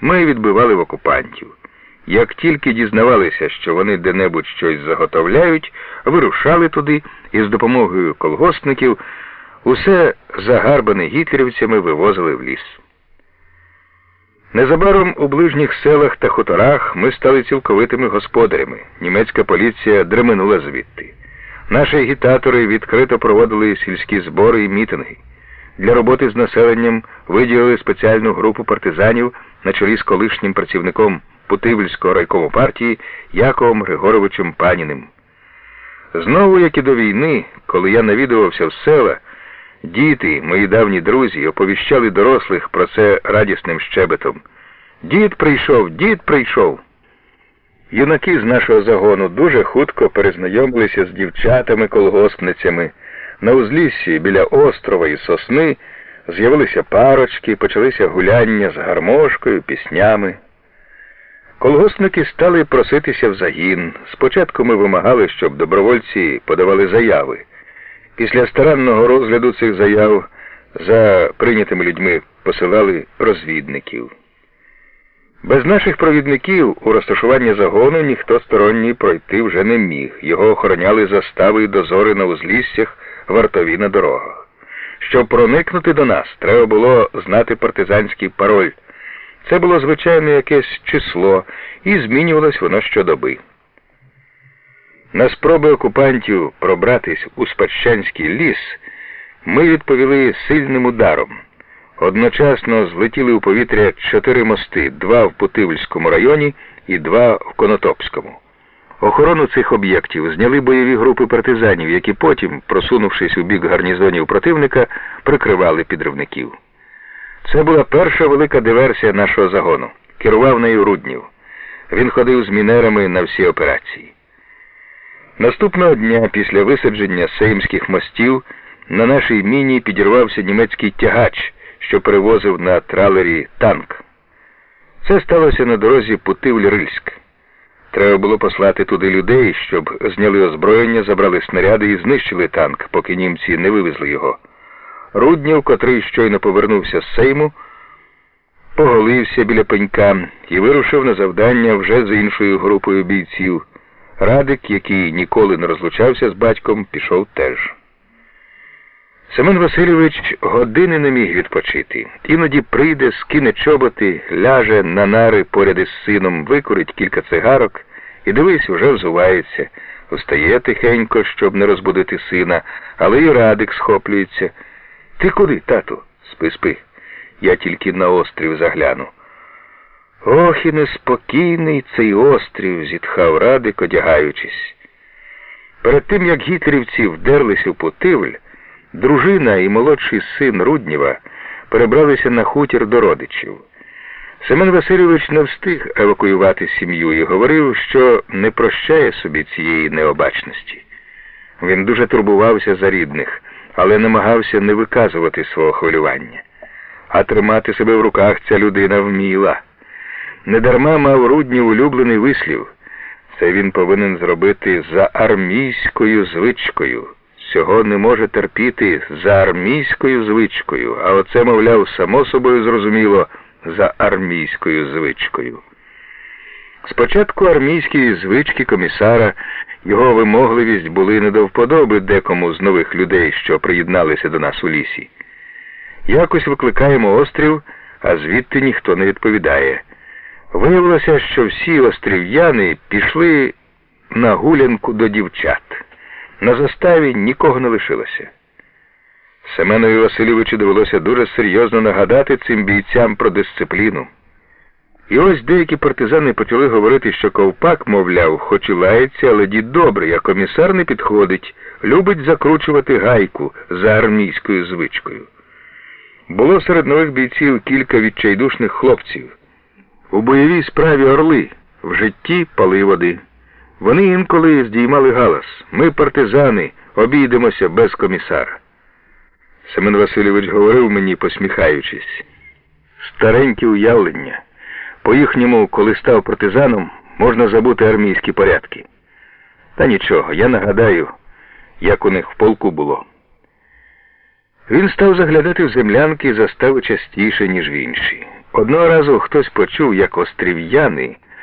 Ми відбивали в окупантів. Як тільки дізнавалися, що вони де-небудь щось заготовляють, вирушали туди і з допомогою колгоспників усе загарбане гітлерівцями вивозили в ліс. Незабаром у ближніх селах та хуторах ми стали цілковитими господарями. Німецька поліція дременула звідти. Наші агітатори відкрито проводили сільські збори і мітинги. Для роботи з населенням виділили спеціальну групу партизанів на чолі з колишнім працівником Путивльського райкому партії Яковом Григоровичем Паніним. Знову, як і до війни, коли я навідувався в села, діти, мої давні друзі, оповіщали дорослих про це радісним щебетом. Дід прийшов, дід прийшов. Юнаки з нашого загону дуже хутко перезнайомилися з дівчатами-колгоспницями. На узліссі біля острова і сосни з'явилися парочки, почалися гуляння з гармошкою, піснями. Колгоспники стали проситися в загін. Спочатку ми вимагали, щоб добровольці подавали заяви. Після старанного розгляду цих заяв за прийнятими людьми посилали розвідників. Без наших провідників у розташування загону ніхто сторонній пройти вже не міг. Його охороняли застави і дозори на узліссях, вартові на дорогах. Щоб проникнути до нас, треба було знати партизанський пароль. Це було звичайно якесь число, і змінювалось воно щодоби. На спроби окупантів пробратись у Спадщанський ліс ми відповіли сильним ударом. Одночасно злетіли у повітря чотири мости, два в Путивльському районі і два в Конотопському. Охорону цих об'єктів зняли бойові групи партизанів, які потім, просунувшись у бік гарнізонів противника, прикривали підривників. Це була перша велика диверсія нашого загону. Керував нею Руднів. Він ходив з мінерами на всі операції. Наступного дня після висадження сеймських мостів на нашій міні підірвався німецький тягач, що перевозив на тралері танк. Це сталося на дорозі Путивль-Рильськ. Треба було послати туди людей, щоб зняли озброєння, забрали снаряди і знищили танк, поки німці не вивезли його. Руднів, котрий щойно повернувся з Сейму, поголився біля пенька і вирушив на завдання вже з іншою групою бійців. Радик, який ніколи не розлучався з батьком, пішов теж. Семен Васильович години не міг відпочити. Іноді прийде, скине чоботи, ляже на нари поряд із сином, викурить кілька цигарок і дивись, уже взувається. Встає тихенько, щоб не розбудити сина, але і радик схоплюється. Ти куди, тату? Спи, спи. Я тільки на острів загляну. Ох, і неспокійний цей острів, зітхав Радик, одягаючись. Перед тим, як гітлерівці вдерлись у Путивль, дружина і молодший син Рудніва перебралися на хутір до родичів. Семен Васильович не встиг евакуювати сім'ю і говорив, що не прощає собі цієї необачності. Він дуже турбувався за рідних, але намагався не виказувати свого хвилювання. А тримати себе в руках ця людина вміла. Недарма мав Руднів улюблений вислів. Це він повинен зробити за армійською звичкою. Цього не може терпіти за армійською звичкою, а оце, мовляв, само собою зрозуміло за армійською звичкою. Спочатку армійські звички комісара, його вимогливість були не до вподоби декому з нових людей, що приєдналися до нас у лісі. Якось викликаємо острів, а звідти ніхто не відповідає. Виявилося, що всі острів'яни пішли на гулянку до дівчат. На заставі нікого не лишилося. Семенові Васильовичу довелося дуже серйозно нагадати цим бійцям про дисципліну. І ось деякі партизани почали говорити, що ковпак, мовляв, хоч і лається, але дід добрий, а комісар не підходить, любить закручувати гайку за армійською звичкою. Було серед нових бійців кілька відчайдушних хлопців. У бойовій справі орли в житті пали води. Вони інколи здіймали галас. Ми, партизани, обійдемося без комісара. Семен Васильович говорив мені, посміхаючись, старенькі уявлення. По їхньому, коли став партизаном, можна забути армійські порядки. Та нічого, я нагадаю, як у них в полку було. Він став заглядати в землянки застави частіше, ніж в інші. Одного разу хтось почув, як острів'яни